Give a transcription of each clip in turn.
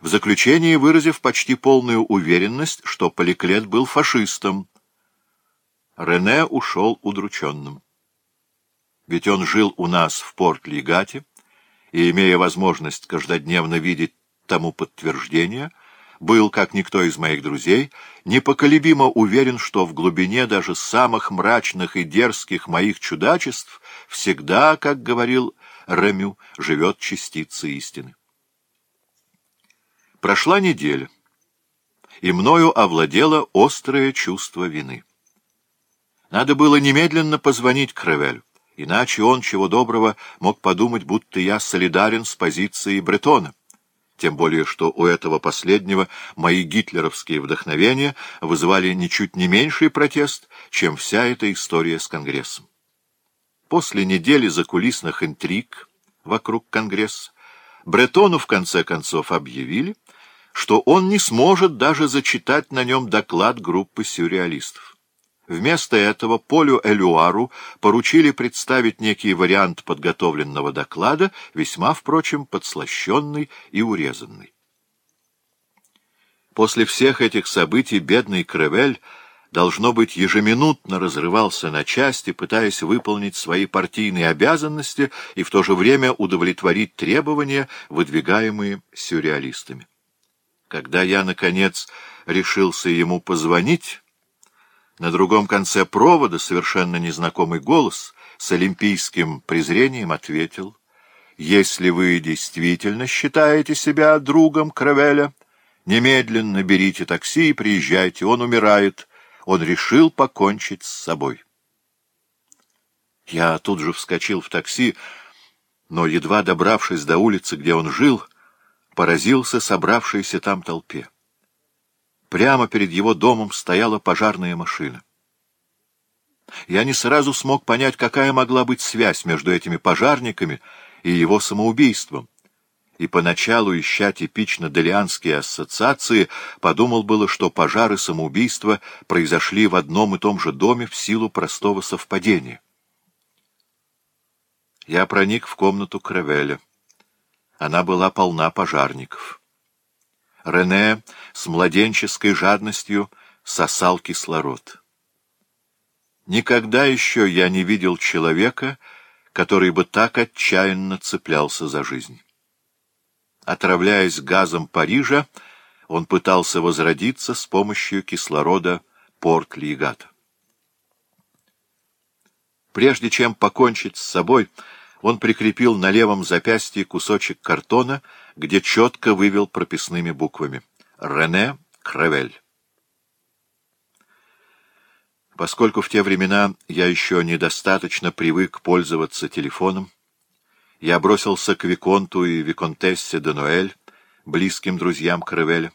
в заключении выразив почти полную уверенность, что Поликлет был фашистом. Рене ушел удрученным. Ведь он жил у нас в Порт-Легате, и, имея возможность каждодневно видеть тому подтверждение, был, как никто из моих друзей, непоколебимо уверен, что в глубине даже самых мрачных и дерзких моих чудачеств всегда, как говорил Рамю, живет частица истины. Прошла неделя, и мною овладело острое чувство вины. Надо было немедленно позвонить Кревелю, иначе он, чего доброго, мог подумать, будто я солидарен с позицией Бретона. Тем более, что у этого последнего мои гитлеровские вдохновения вызывали ничуть не меньший протест, чем вся эта история с Конгрессом. После недели закулисных интриг вокруг Конгресса Бретону в конце концов объявили — что он не сможет даже зачитать на нем доклад группы сюрреалистов. Вместо этого Полю Элюару поручили представить некий вариант подготовленного доклада, весьма, впрочем, подслащенный и урезанный. После всех этих событий бедный Кревель, должно быть, ежеминутно разрывался на части, пытаясь выполнить свои партийные обязанности и в то же время удовлетворить требования, выдвигаемые сюрреалистами. Когда я, наконец, решился ему позвонить, на другом конце провода совершенно незнакомый голос с олимпийским презрением ответил, «Если вы действительно считаете себя другом Кравеля, немедленно берите такси и приезжайте, он умирает, он решил покончить с собой». Я тут же вскочил в такси, но, едва добравшись до улицы, где он жил, — поразился собравшейся там толпе. Прямо перед его домом стояла пожарная машина. Я не сразу смог понять, какая могла быть связь между этими пожарниками и его самоубийством. И поначалу, ища типично делианские ассоциации, подумал было, что пожары самоубийства произошли в одном и том же доме в силу простого совпадения. Я проник в комнату Кравеля. Она была полна пожарников. Рене с младенческой жадностью сосал кислород. Никогда еще я не видел человека, который бы так отчаянно цеплялся за жизнь. Отравляясь газом Парижа, он пытался возродиться с помощью кислорода порт-лигата. Прежде чем покончить с собой, он прикрепил на левом запястье кусочек картона, где четко вывел прописными буквами «Рене Кревель». Поскольку в те времена я еще недостаточно привык пользоваться телефоном, я бросился к Виконту и Виконтессе де Ноэль, близким друзьям Кревеля,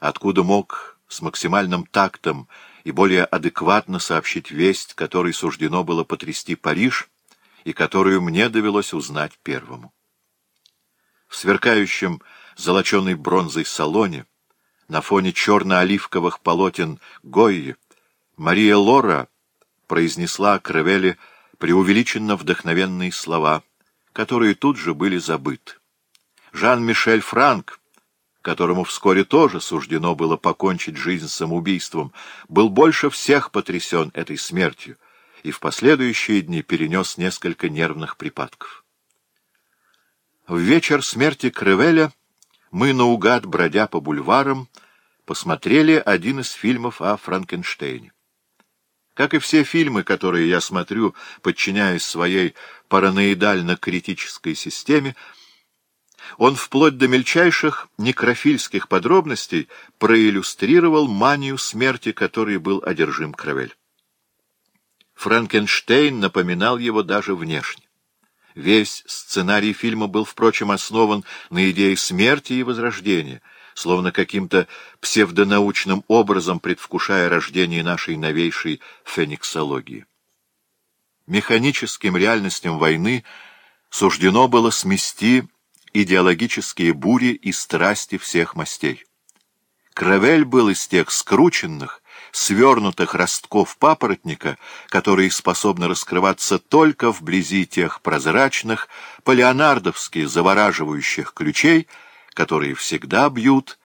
откуда мог с максимальным тактом и более адекватно сообщить весть, которой суждено было потрясти Париж, и которую мне довелось узнать первому. В сверкающем золоченой бронзой салоне, на фоне черно-оливковых полотен Гойи, Мария Лора произнесла о преувеличенно вдохновенные слова, которые тут же были забыты. Жан-Мишель Франк, которому вскоре тоже суждено было покончить жизнь самоубийством, был больше всех потрясен этой смертью — и в последующие дни перенес несколько нервных припадков. В вечер смерти Кривеля мы наугад, бродя по бульварам, посмотрели один из фильмов о Франкенштейне. Как и все фильмы, которые я смотрю, подчиняясь своей параноидально-критической системе, он вплоть до мельчайших некрофильских подробностей проиллюстрировал манию смерти, которой был одержим Кравель. Франкенштейн напоминал его даже внешне. Весь сценарий фильма был, впрочем, основан на идее смерти и возрождения, словно каким-то псевдонаучным образом предвкушая рождение нашей новейшей фениксологии. Механическим реальностям войны суждено было смести идеологические бури и страсти всех мастей. Кравель был из тех скрученных, свернутых ростков папоротника, которые способны раскрываться только вблизи тех прозрачных, палеонардовски завораживающих ключей, которые всегда бьют